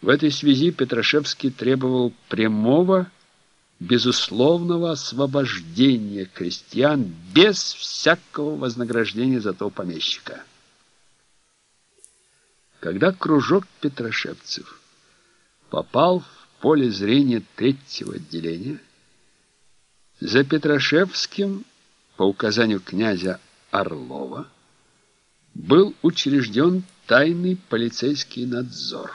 В этой связи Петрашевский требовал прямого, безусловного освобождения крестьян без всякого вознаграждения за то помещика. Когда кружок петрошевцев попал в поле зрения третьего отделения, за Петрошевским, по указанию князя Орлова, был учрежден тайный полицейский надзор.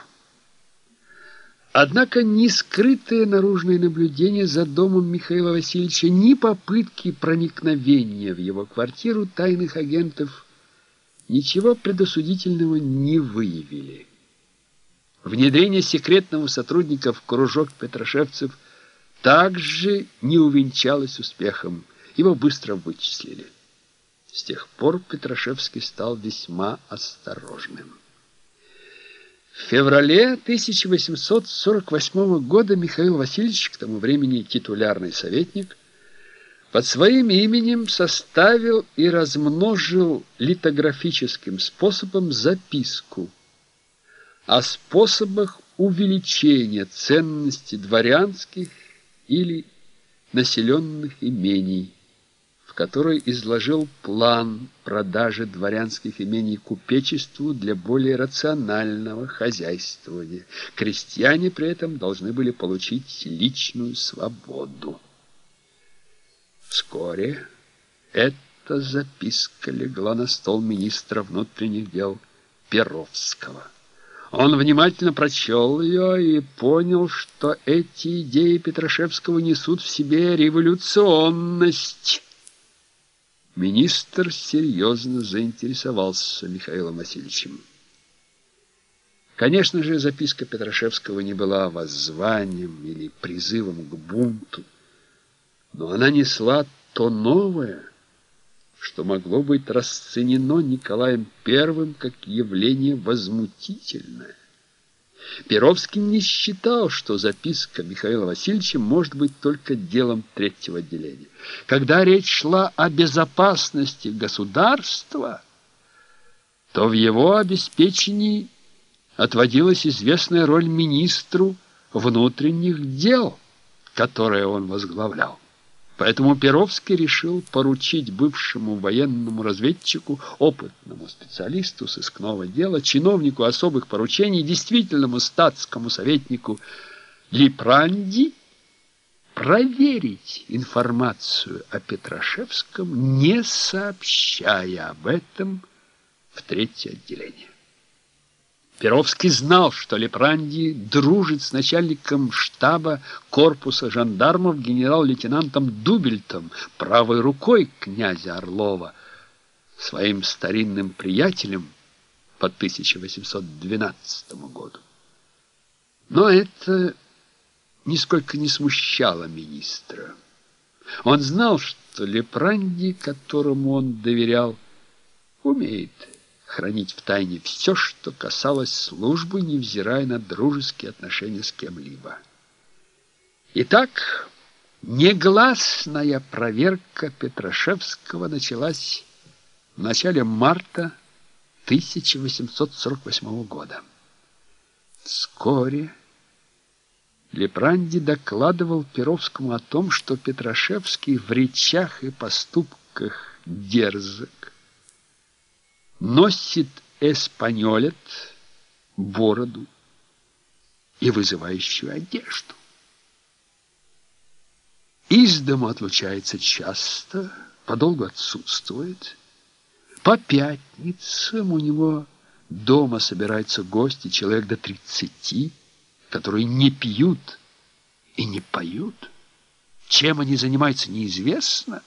Однако ни скрытое наружное наблюдение за домом Михаила Васильевича, ни попытки проникновения в его квартиру тайных агентов ничего предосудительного не выявили. Внедрение секретного сотрудника в кружок петрошевцев также не увенчалось успехом. Его быстро вычислили. С тех пор Петрашевский стал весьма осторожным. В феврале 1848 года Михаил Васильевич, к тому времени титулярный советник, под своим именем составил и размножил литографическим способом записку о способах увеличения ценности дворянских или населенных имений в которой изложил план продажи дворянских имений купечеству для более рационального хозяйствования. Крестьяне при этом должны были получить личную свободу. Вскоре эта записка легла на стол министра внутренних дел Перовского. Он внимательно прочел ее и понял, что эти идеи Петрашевского несут в себе революционность, Министр серьезно заинтересовался Михаилом Васильевичем. Конечно же, записка Петрашевского не была воззванием или призывом к бунту, но она несла то новое, что могло быть расценено Николаем I как явление возмутительное. Перовский не считал, что записка Михаила Васильевича может быть только делом третьего отделения. Когда речь шла о безопасности государства, то в его обеспечении отводилась известная роль министру внутренних дел, которое он возглавлял. Поэтому Перовский решил поручить бывшему военному разведчику, опытному специалисту сыскного дела, чиновнику особых поручений, действительному статскому советнику Липранди проверить информацию о Петрашевском, не сообщая об этом в третье отделение. Перовский знал, что Лепранди дружит с начальником штаба корпуса жандармов генерал-лейтенантом Дубельтом, правой рукой князя Орлова, своим старинным приятелем по 1812 году. Но это нисколько не смущало министра. Он знал, что Лепранди, которому он доверял, умеет хранить в тайне все, что касалось службы, невзирая на дружеские отношения с кем-либо. Итак, негласная проверка Петрашевского началась в начале марта 1848 года. Вскоре Лепранди докладывал Перовскому о том, что Петрашевский в речах и поступках дерзок, носит эспаньолет, бороду и вызывающую одежду. Из дома отлучается часто, подолгу отсутствует. По пятницам у него дома собираются гости, человек до тридцати, которые не пьют и не поют. Чем они занимаются, неизвестно,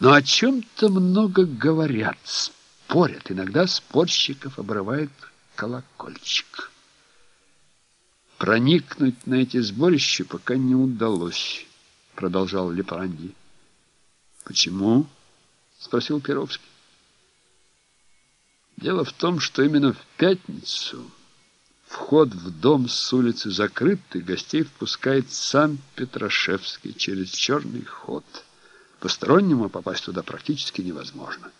но о чем-то много говорят, спорят. Иногда спорщиков обрывает колокольчик. Проникнуть на эти сборища пока не удалось, продолжал Лепранди. Почему? спросил Перовский. Дело в том, что именно в пятницу вход в дом с улицы закрыт, и гостей впускает сам Петрашевский через черный ход. Постороннему попасть туда практически невозможно.